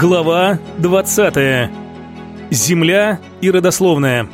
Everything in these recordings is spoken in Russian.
Глава 20. Земля и родословная.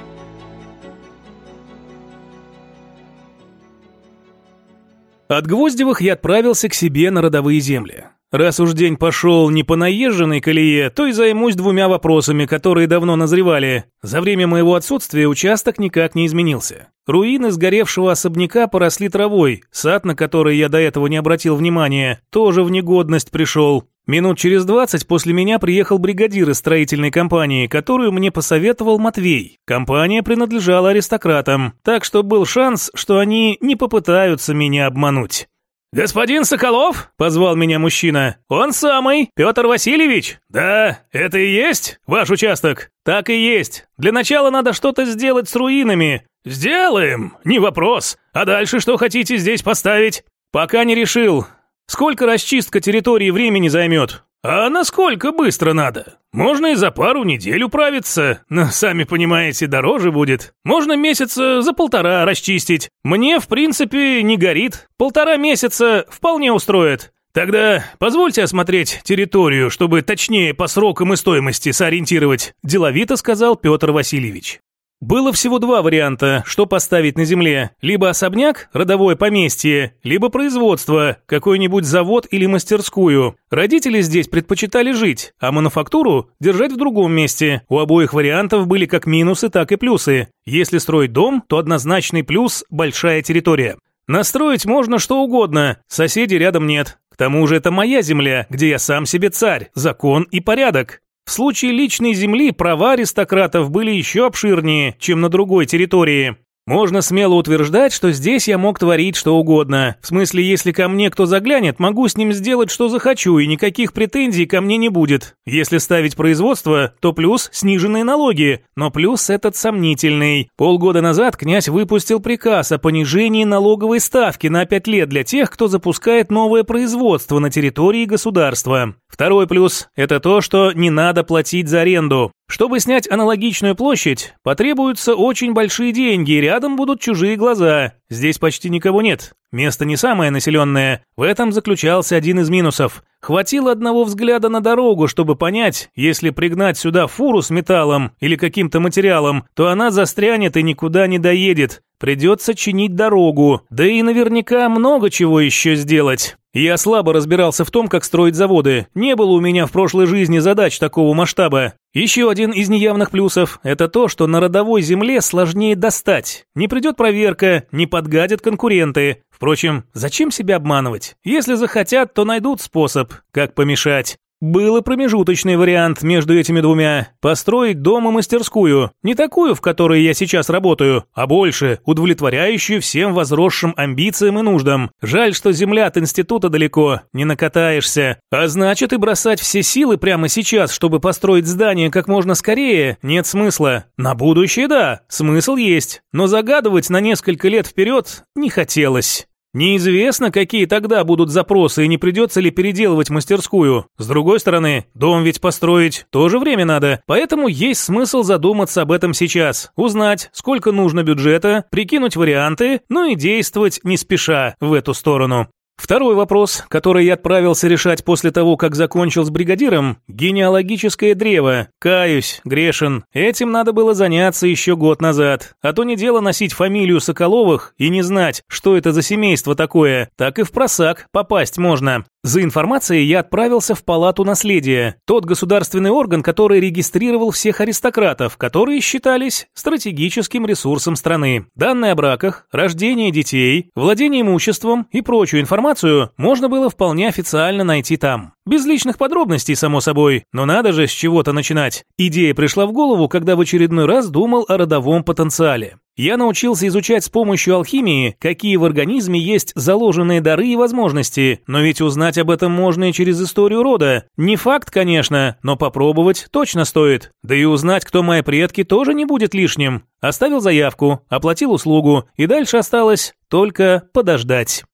От Гвоздевых я отправился к себе на родовые земли. Раз уж день пошел не по наезженной колее, то и займусь двумя вопросами, которые давно назревали. За время моего отсутствия участок никак не изменился. Руины сгоревшего особняка поросли травой, сад, на который я до этого не обратил внимания, тоже в негодность пришел. Минут через двадцать после меня приехал бригадир из строительной компании, которую мне посоветовал Матвей. Компания принадлежала аристократам, так что был шанс, что они не попытаются меня обмануть. «Господин Соколов?» – позвал меня мужчина. «Он самый, Петр Васильевич?» «Да, это и есть ваш участок?» «Так и есть. Для начала надо что-то сделать с руинами». «Сделаем, не вопрос. А дальше что хотите здесь поставить?» «Пока не решил. Сколько расчистка территории времени займет?» «А насколько быстро надо? Можно и за пару недель управиться, но, сами понимаете, дороже будет. Можно месяца за полтора расчистить. Мне, в принципе, не горит. Полтора месяца вполне устроит. Тогда позвольте осмотреть территорию, чтобы точнее по срокам и стоимости сориентировать», деловито сказал Петр Васильевич. Было всего два варианта, что поставить на земле. Либо особняк, родовое поместье, либо производство, какой-нибудь завод или мастерскую. Родители здесь предпочитали жить, а мануфактуру держать в другом месте. У обоих вариантов были как минусы, так и плюсы. Если строить дом, то однозначный плюс – большая территория. Настроить можно что угодно, соседей рядом нет. К тому же это моя земля, где я сам себе царь, закон и порядок. В случае личной земли права аристократов были еще обширнее, чем на другой территории. Можно смело утверждать, что здесь я мог творить что угодно. В смысле, если ко мне кто заглянет, могу с ним сделать, что захочу, и никаких претензий ко мне не будет. Если ставить производство, то плюс сниженные налоги, но плюс этот сомнительный. Полгода назад князь выпустил приказ о понижении налоговой ставки на 5 лет для тех, кто запускает новое производство на территории государства. Второй плюс – это то, что не надо платить за аренду. Чтобы снять аналогичную площадь, потребуются очень большие деньги, и рядом будут чужие глаза. Здесь почти никого нет. Место не самое населенное. В этом заключался один из минусов. Хватило одного взгляда на дорогу, чтобы понять, если пригнать сюда фуру с металлом или каким-то материалом, то она застрянет и никуда не доедет. Придется чинить дорогу, да и наверняка много чего еще сделать. Я слабо разбирался в том, как строить заводы. Не было у меня в прошлой жизни задач такого масштаба. Еще один из неявных плюсов – это то, что на родовой земле сложнее достать. Не придет проверка, не подгадят конкуренты. Впрочем, зачем себя обманывать? Если захотят, то найдут способ, как помешать. Был и промежуточный вариант между этими двумя – построить дом и мастерскую. Не такую, в которой я сейчас работаю, а больше, удовлетворяющую всем возросшим амбициям и нуждам. Жаль, что земля от института далеко, не накатаешься. А значит и бросать все силы прямо сейчас, чтобы построить здание как можно скорее, нет смысла. На будущее – да, смысл есть. Но загадывать на несколько лет вперед не хотелось. Неизвестно, какие тогда будут запросы и не придется ли переделывать мастерскую. С другой стороны, дом ведь построить тоже время надо, поэтому есть смысл задуматься об этом сейчас, узнать, сколько нужно бюджета, прикинуть варианты, ну и действовать не спеша в эту сторону. Второй вопрос, который я отправился решать после того, как закончил с бригадиром – генеалогическое древо. Каюсь, грешен. Этим надо было заняться еще год назад. А то не дело носить фамилию Соколовых и не знать, что это за семейство такое. Так и в просак попасть можно. За информацией я отправился в палату наследия, тот государственный орган, который регистрировал всех аристократов, которые считались стратегическим ресурсом страны. Данные о браках, рождении детей, владении имуществом и прочую информацию можно было вполне официально найти там. Без личных подробностей, само собой, но надо же с чего-то начинать. Идея пришла в голову, когда в очередной раз думал о родовом потенциале. Я научился изучать с помощью алхимии, какие в организме есть заложенные дары и возможности, но ведь узнать об этом можно и через историю рода. Не факт, конечно, но попробовать точно стоит. Да и узнать, кто мои предки, тоже не будет лишним. Оставил заявку, оплатил услугу, и дальше осталось только подождать.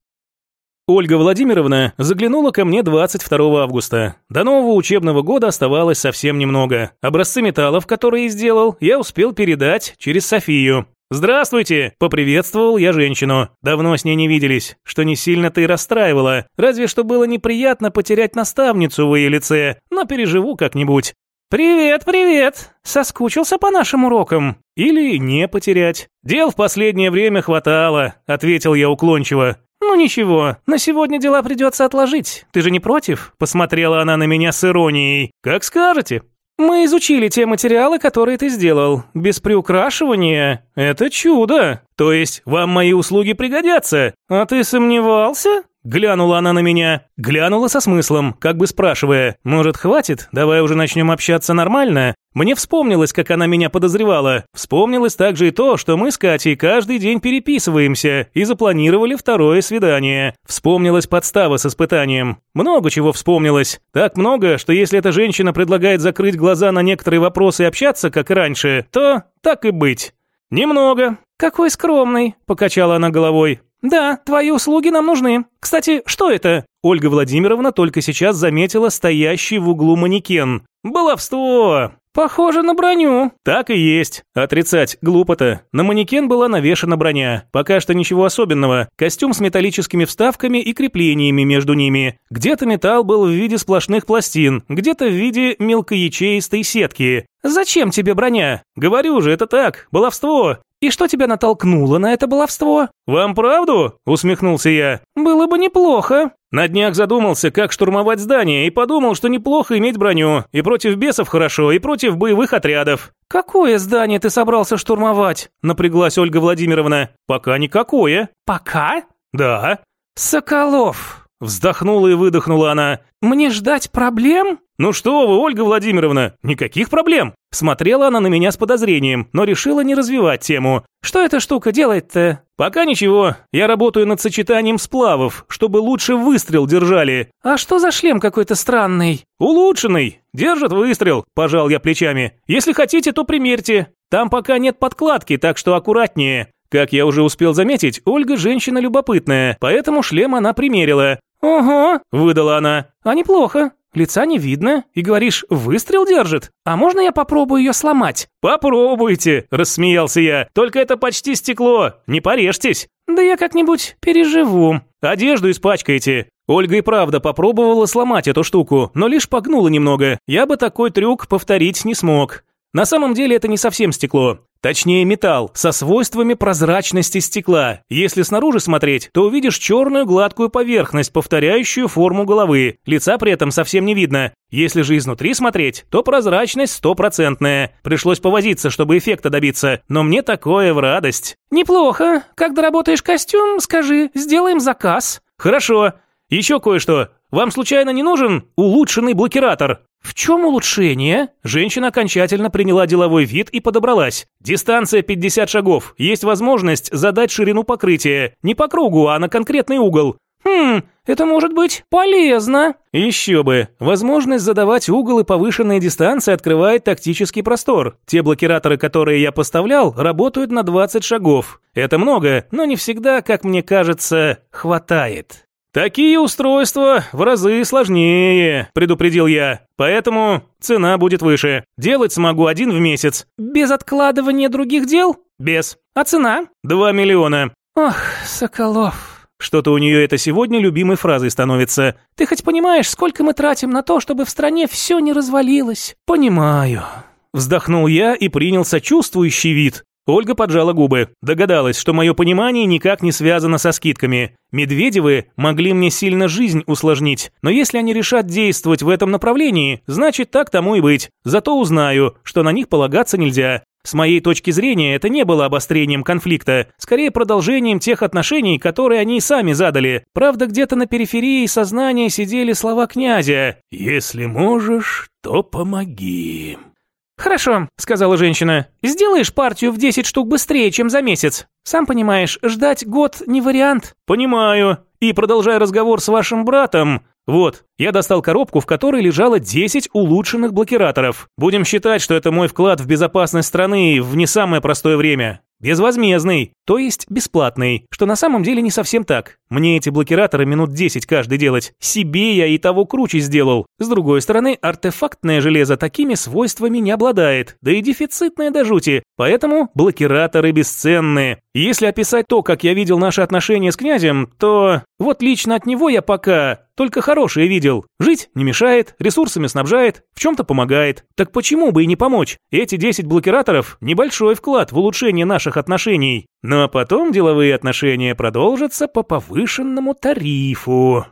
Ольга Владимировна заглянула ко мне 22 августа. До нового учебного года оставалось совсем немного. Образцы металлов, которые сделал, я успел передать через Софию. «Здравствуйте!» – поприветствовал я женщину. Давно с ней не виделись, что не сильно-то и расстраивало. Разве что было неприятно потерять наставницу в ее лице, но переживу как-нибудь. «Привет, привет! Соскучился по нашим урокам?» «Или не потерять?» «Дел в последнее время хватало», – ответил я уклончиво. «Ну ничего, на сегодня дела придется отложить. Ты же не против?» Посмотрела она на меня с иронией. «Как скажете». «Мы изучили те материалы, которые ты сделал. Без приукрашивания. Это чудо. То есть вам мои услуги пригодятся. А ты сомневался?» Глянула она на меня, глянула со смыслом, как бы спрашивая, «Может, хватит? Давай уже начнем общаться нормально?» Мне вспомнилось, как она меня подозревала. Вспомнилось также и то, что мы с Катей каждый день переписываемся и запланировали второе свидание. Вспомнилась подстава с испытанием. Много чего вспомнилось. Так много, что если эта женщина предлагает закрыть глаза на некоторые вопросы и общаться, как и раньше, то так и быть. «Немного». «Какой скромный», – покачала она головой. «Да, твои услуги нам нужны. Кстати, что это?» Ольга Владимировна только сейчас заметила стоящий в углу манекен. «Баловство!» «Похоже на броню». «Так и есть. Отрицать глупо-то. На манекен была навешана броня. Пока что ничего особенного. Костюм с металлическими вставками и креплениями между ними. Где-то металл был в виде сплошных пластин, где-то в виде мелкоячеистой сетки. «Зачем тебе броня?» «Говорю же, это так, баловство. «И что тебя натолкнуло на это баловство?» «Вам правду?» – усмехнулся я. «Было бы неплохо». На днях задумался, как штурмовать здание, и подумал, что неплохо иметь броню. И против бесов хорошо, и против боевых отрядов. «Какое здание ты собрался штурмовать?» – напряглась Ольга Владимировна. «Пока никакое». «Пока?» «Да». «Соколов, Вздохнула и выдохнула она. «Мне ждать проблем?» «Ну что вы, Ольга Владимировна, никаких проблем!» Смотрела она на меня с подозрением, но решила не развивать тему. «Что эта штука делает-то?» «Пока ничего. Я работаю над сочетанием сплавов, чтобы лучше выстрел держали». «А что за шлем какой-то странный?» «Улучшенный. Держит выстрел», – пожал я плечами. «Если хотите, то примерьте. Там пока нет подкладки, так что аккуратнее». Как я уже успел заметить, Ольга женщина любопытная, поэтому шлем она примерила. «Ого», – выдала она. «А неплохо. Лица не видно. И говоришь, выстрел держит. А можно я попробую ее сломать?» «Попробуйте», – рассмеялся я. «Только это почти стекло. Не порежьтесь». «Да я как-нибудь переживу». «Одежду испачкаете». Ольга и правда попробовала сломать эту штуку, но лишь погнула немного. Я бы такой трюк повторить не смог. На самом деле это не совсем стекло. Точнее металл, со свойствами прозрачности стекла. Если снаружи смотреть, то увидишь черную гладкую поверхность, повторяющую форму головы. Лица при этом совсем не видно. Если же изнутри смотреть, то прозрачность стопроцентная. Пришлось повозиться, чтобы эффекта добиться, но мне такое в радость. «Неплохо. Как доработаешь костюм, скажи, сделаем заказ». «Хорошо. Еще кое-что. Вам случайно не нужен улучшенный блокиратор?» «В чем улучшение?» Женщина окончательно приняла деловой вид и подобралась. «Дистанция 50 шагов. Есть возможность задать ширину покрытия. Не по кругу, а на конкретный угол. «Хм, это может быть полезно». «Еще бы. Возможность задавать угол и повышенные дистанции открывает тактический простор. Те блокираторы, которые я поставлял, работают на 20 шагов. Это много, но не всегда, как мне кажется, хватает». «Такие устройства в разы сложнее», – предупредил я. «Поэтому цена будет выше. Делать смогу один в месяц». «Без откладывания других дел?» «Без». «А цена?» «Два миллиона». «Ох, Соколов». Что-то у нее это сегодня любимой фразой становится. «Ты хоть понимаешь, сколько мы тратим на то, чтобы в стране все не развалилось?» «Понимаю». Вздохнул я и принял сочувствующий вид. Ольга поджала губы. Догадалась, что мое понимание никак не связано со скидками. Медведевы могли мне сильно жизнь усложнить, но если они решат действовать в этом направлении, значит так тому и быть. Зато узнаю, что на них полагаться нельзя. С моей точки зрения, это не было обострением конфликта, скорее продолжением тех отношений, которые они сами задали. Правда, где-то на периферии сознания сидели слова князя «Если можешь, то помоги». «Хорошо», — сказала женщина. «Сделаешь партию в 10 штук быстрее, чем за месяц. Сам понимаешь, ждать год не вариант». «Понимаю. И продолжая разговор с вашим братом...» «Вот, Я достал коробку, в которой лежало 10 улучшенных блокираторов. Будем считать, что это мой вклад в безопасность страны в не самое простое время. Безвозмездный, то есть бесплатный, что на самом деле не совсем так. Мне эти блокираторы минут 10 каждый делать. Себе я и того круче сделал. С другой стороны, артефактное железо такими свойствами не обладает, да и дефицитное до жути. Поэтому блокираторы бесценные. Если описать то, как я видел наши отношения с князем, то вот лично от него я пока только хорошее видел. Жить не мешает, ресурсами снабжает, в чем-то помогает. Так почему бы и не помочь? Эти 10 блокираторов – небольшой вклад в улучшение наших отношений. Ну а потом деловые отношения продолжатся по повышенному тарифу.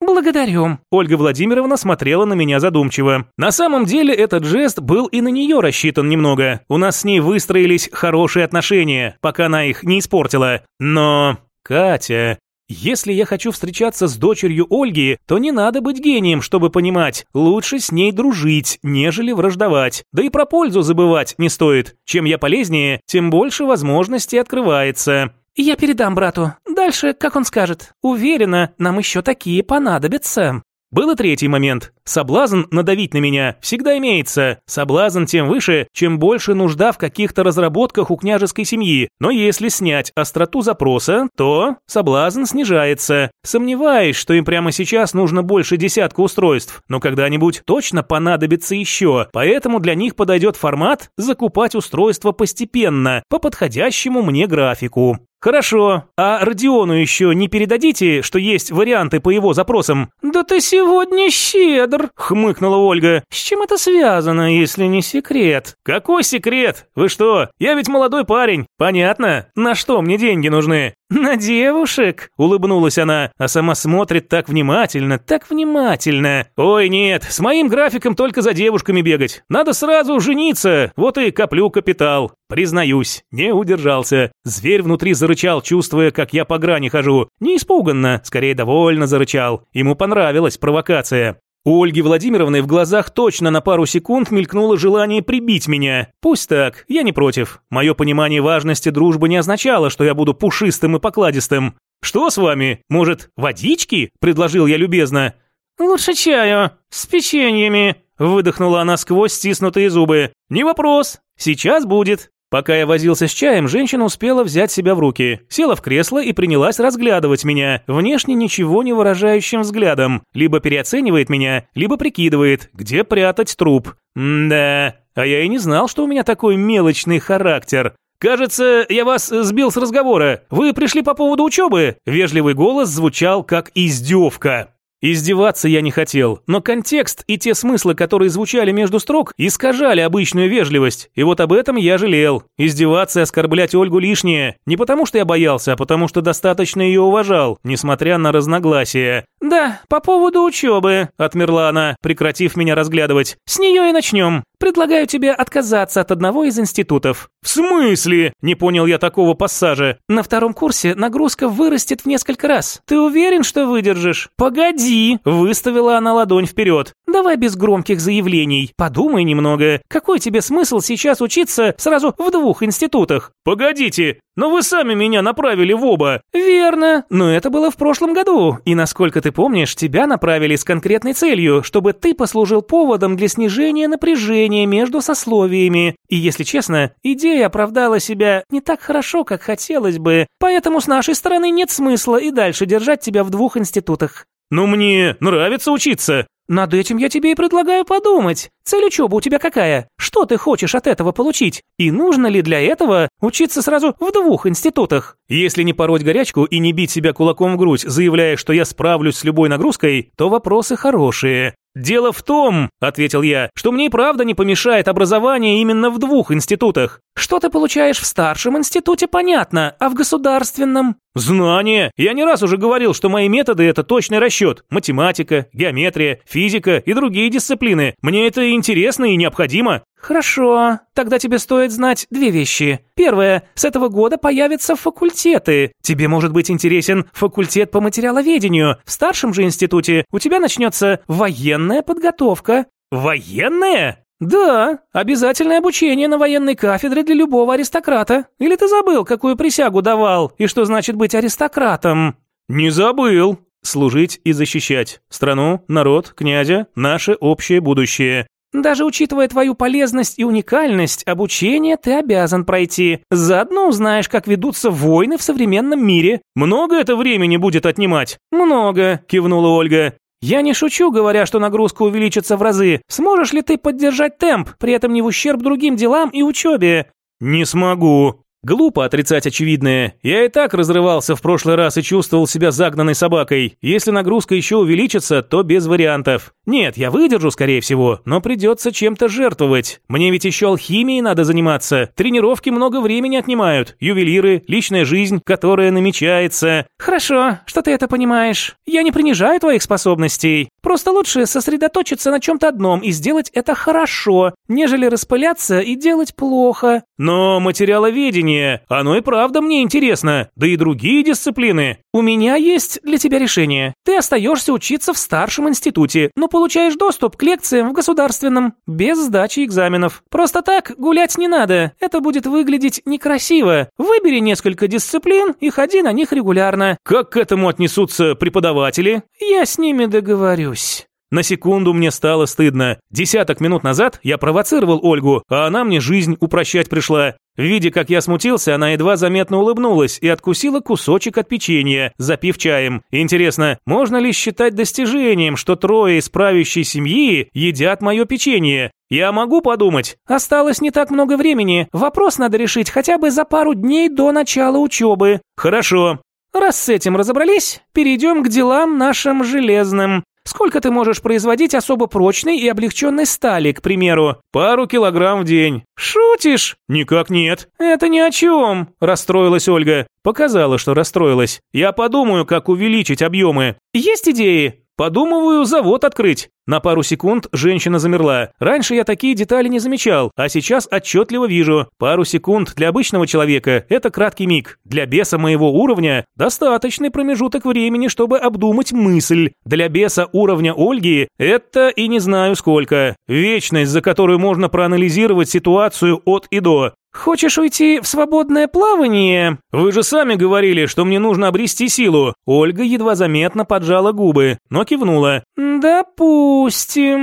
«Благодарю». Ольга Владимировна смотрела на меня задумчиво. На самом деле этот жест был и на нее рассчитан немного. У нас с ней выстроились хорошие отношения, пока она их не испортила. Но... Катя... Если я хочу встречаться с дочерью Ольги, то не надо быть гением, чтобы понимать, лучше с ней дружить, нежели враждовать. Да и про пользу забывать не стоит. Чем я полезнее, тем больше возможностей открывается. «Я передам брату. Дальше, как он скажет. Уверена, нам еще такие понадобятся». Был и третий момент. Соблазн надавить на меня всегда имеется. Соблазн тем выше, чем больше нужда в каких-то разработках у княжеской семьи. Но если снять остроту запроса, то соблазн снижается. Сомневаюсь, что им прямо сейчас нужно больше десятка устройств, но когда-нибудь точно понадобится еще. Поэтому для них подойдет формат закупать устройства постепенно, по подходящему мне графику. «Хорошо. А Родиону еще не передадите, что есть варианты по его запросам?» «Да ты сегодня щедр», — хмыкнула Ольга. «С чем это связано, если не секрет?» «Какой секрет? Вы что? Я ведь молодой парень. Понятно, на что мне деньги нужны?» «На девушек?» – улыбнулась она, а сама смотрит так внимательно, так внимательно. «Ой, нет, с моим графиком только за девушками бегать. Надо сразу жениться, вот и коплю капитал. Признаюсь, не удержался. Зверь внутри зарычал, чувствуя, как я по грани хожу. Не испуганно, скорее довольно зарычал. Ему понравилась провокация. У Ольги Владимировны в глазах точно на пару секунд мелькнуло желание прибить меня. Пусть так, я не против. Мое понимание важности дружбы не означало, что я буду пушистым и покладистым. «Что с вами? Может, водички?» – предложил я любезно. «Лучше чаю, с печеньями», – выдохнула она сквозь стиснутые зубы. «Не вопрос, сейчас будет». Пока я возился с чаем, женщина успела взять себя в руки, села в кресло и принялась разглядывать меня, внешне ничего не выражающим взглядом. Либо переоценивает меня, либо прикидывает, где прятать труп. М-да, а я и не знал, что у меня такой мелочный характер. «Кажется, я вас сбил с разговора. Вы пришли по поводу учебы?» Вежливый голос звучал как издевка. Издеваться я не хотел, но контекст и те смыслы, которые звучали между строк, искажали обычную вежливость, и вот об этом я жалел. Издеваться и оскорблять Ольгу лишнее, не потому что я боялся, а потому что достаточно ее уважал, несмотря на разногласия. «Да, по поводу учебы», — отмерла она, прекратив меня разглядывать. «С нее и начнем. Предлагаю тебе отказаться от одного из институтов». «В смысле?» – не понял я такого пассажа. «На втором курсе нагрузка вырастет в несколько раз. Ты уверен, что выдержишь?» «Погоди!» – выставила она ладонь вперед. «Давай без громких заявлений. Подумай немного. Какой тебе смысл сейчас учиться сразу в двух институтах?» «Погодите! Но вы сами меня направили в оба. Верно, но это было в прошлом году. И насколько ты помнишь, тебя направили с конкретной целью, чтобы ты послужил поводом для снижения напряжения между сословиями. И если честно, идея оправдала себя не так хорошо, как хотелось бы. Поэтому с нашей стороны нет смысла и дальше держать тебя в двух институтах. Но мне нравится учиться. Над этим я тебе и предлагаю подумать. Цель учебы у тебя какая? Что ты хочешь от этого получить? И нужно ли для этого учиться сразу в двух институтах? Если не пороть горячку и не бить себя кулаком в грудь, заявляя, что я справлюсь с любой нагрузкой, то вопросы хорошие. «Дело в том», — ответил я, — «что мне и правда не помешает образование именно в двух институтах». «Что ты получаешь в старшем институте, понятно, а в государственном?» «Знания. Я не раз уже говорил, что мои методы – это точный расчет. Математика, геометрия, физика и другие дисциплины. Мне это интересно и необходимо». «Хорошо. Тогда тебе стоит знать две вещи. Первое. С этого года появятся факультеты. Тебе может быть интересен факультет по материаловедению. В старшем же институте у тебя начнется военная подготовка». «Военная?» «Да, обязательное обучение на военной кафедре для любого аристократа. Или ты забыл, какую присягу давал, и что значит быть аристократом?» «Не забыл», служить и защищать страну, народ, князя, наше общее будущее. Даже учитывая твою полезность и уникальность, обучение ты обязан пройти. Заодно узнаешь, как ведутся войны в современном мире. Много это времени будет отнимать? Много, кивнула Ольга. Я не шучу, говоря, что нагрузка увеличится в разы. Сможешь ли ты поддержать темп, при этом не в ущерб другим делам и учебе? Не смогу, Глупо отрицать очевидное. Я и так разрывался в прошлый раз и чувствовал себя загнанной собакой. Если нагрузка еще увеличится, то без вариантов. Нет, я выдержу, скорее всего, но придется чем-то жертвовать. Мне ведь еще алхимией надо заниматься. Тренировки много времени отнимают. Ювелиры, личная жизнь, которая намечается. Хорошо, что ты это понимаешь. Я не принижаю твоих способностей. Просто лучше сосредоточиться на чем-то одном и сделать это хорошо, нежели распыляться и делать плохо. Но материаловедение, оно и правда мне интересно, да и другие дисциплины. У меня есть для тебя решение. Ты остаешься учиться в старшем институте, но получаешь доступ к лекциям в государственном, без сдачи экзаменов. Просто так гулять не надо, это будет выглядеть некрасиво. Выбери несколько дисциплин и ходи на них регулярно. Как к этому отнесутся преподаватели? Я с ними договорюсь. На секунду мне стало стыдно. Десяток минут назад я провоцировал Ольгу, а она мне жизнь упрощать пришла. Видя, как я смутился, она едва заметно улыбнулась и откусила кусочек от печенья, запив чаем. Интересно, можно ли считать достижением, что трое из правящей семьи едят мое печенье? Я могу подумать. Осталось не так много времени. Вопрос надо решить хотя бы за пару дней до начала учебы. Хорошо. Раз с этим разобрались, перейдем к делам нашим железным. Сколько ты можешь производить особо прочной и облегченной стали, к примеру? Пару килограмм в день. Шутишь? Никак нет. Это ни о чем, расстроилась Ольга. Показала, что расстроилась. Я подумаю, как увеличить объемы. Есть идеи? Подумываю завод открыть. На пару секунд женщина замерла. Раньше я такие детали не замечал, а сейчас отчетливо вижу. Пару секунд для обычного человека – это краткий миг. Для беса моего уровня – достаточный промежуток времени, чтобы обдумать мысль. Для беса уровня Ольги – это и не знаю сколько. Вечность, за которую можно проанализировать ситуацию от и до. «Хочешь уйти в свободное плавание?» «Вы же сами говорили, что мне нужно обрести силу». Ольга едва заметно поджала губы, но кивнула. «Допустим...»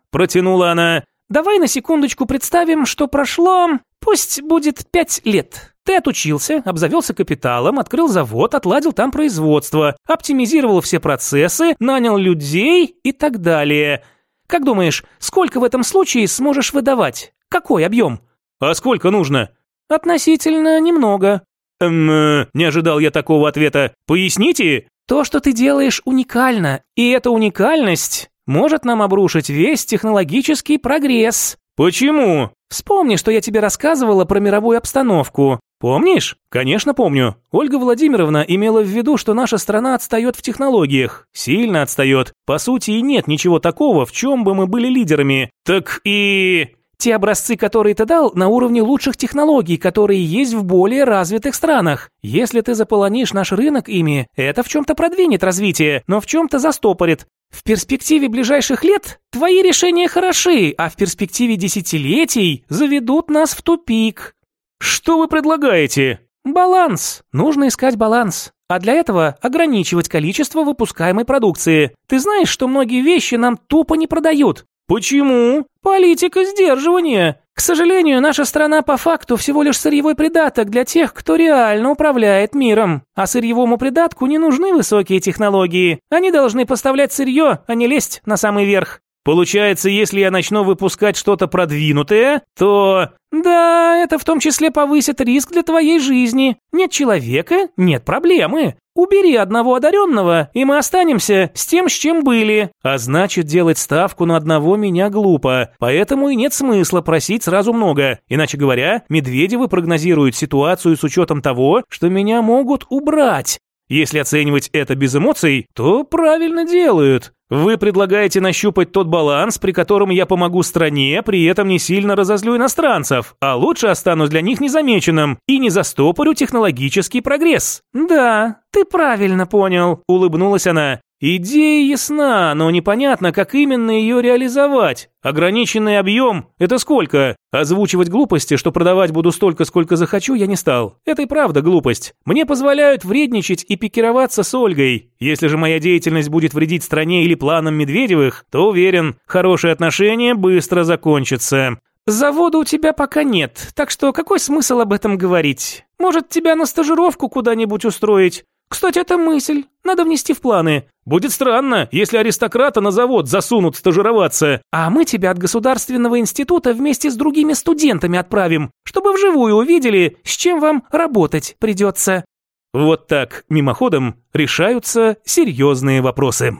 – протянула она. «Давай на секундочку представим, что прошло... Пусть будет пять лет. Ты отучился, обзавелся капиталом, открыл завод, отладил там производство, оптимизировал все процессы, нанял людей и так далее. Как думаешь, сколько в этом случае сможешь выдавать? Какой объем?» «А сколько нужно?» «Относительно немного». «Эм, э, не ожидал я такого ответа. Поясните?» «То, что ты делаешь, уникально, и эта уникальность может нам обрушить весь технологический прогресс». «Почему?» «Вспомни, что я тебе рассказывала про мировую обстановку. Помнишь? Конечно, помню. Ольга Владимировна имела в виду, что наша страна отстает в технологиях. Сильно отстает. По сути, и нет ничего такого, в чем бы мы были лидерами. Так и... Те образцы, которые ты дал, на уровне лучших технологий, которые есть в более развитых странах. Если ты заполонишь наш рынок ими, это в чем-то продвинет развитие, но в чем-то застопорит. В перспективе ближайших лет твои решения хороши, а в перспективе десятилетий заведут нас в тупик. Что вы предлагаете? Баланс. Нужно искать баланс. А для этого ограничивать количество выпускаемой продукции. Ты знаешь, что многие вещи нам тупо не продают. Почему? Политика сдерживания. К сожалению, наша страна по факту всего лишь сырьевой придаток для тех, кто реально управляет миром. А сырьевому придатку не нужны высокие технологии. Они должны поставлять сырье, а не лезть на самый верх. Получается, если я начну выпускать что-то продвинутое, то... Да, это в том числе повысит риск для твоей жизни. Нет человека, нет проблемы. Убери одного одаренного, и мы останемся с тем, с чем были. А значит, делать ставку на одного меня глупо, поэтому и нет смысла просить сразу много. Иначе говоря, Медведевы прогнозируют ситуацию с учетом того, что меня могут убрать. Если оценивать это без эмоций, то правильно делают. Вы предлагаете нащупать тот баланс, при котором я помогу стране, при этом не сильно разозлю иностранцев, а лучше останусь для них незамеченным и не застопорю технологический прогресс. Да, ты правильно понял, улыбнулась она. Идея ясна, но непонятно, как именно ее реализовать. Ограниченный объем – это сколько? Озвучивать глупости, что продавать буду столько, сколько захочу, я не стал. Это и правда глупость. Мне позволяют вредничать и пикироваться с Ольгой. Если же моя деятельность будет вредить стране или планам Медведевых, то уверен, хорошие отношения быстро закончатся. Завода у тебя пока нет, так что какой смысл об этом говорить? Может, тебя на стажировку куда-нибудь устроить? Кстати, это мысль. Надо внести в планы. Будет странно, если аристократа на завод засунут стажироваться. А мы тебя от государственного института вместе с другими студентами отправим, чтобы вживую увидели, с чем вам работать придется. Вот так, мимоходом, решаются серьезные вопросы.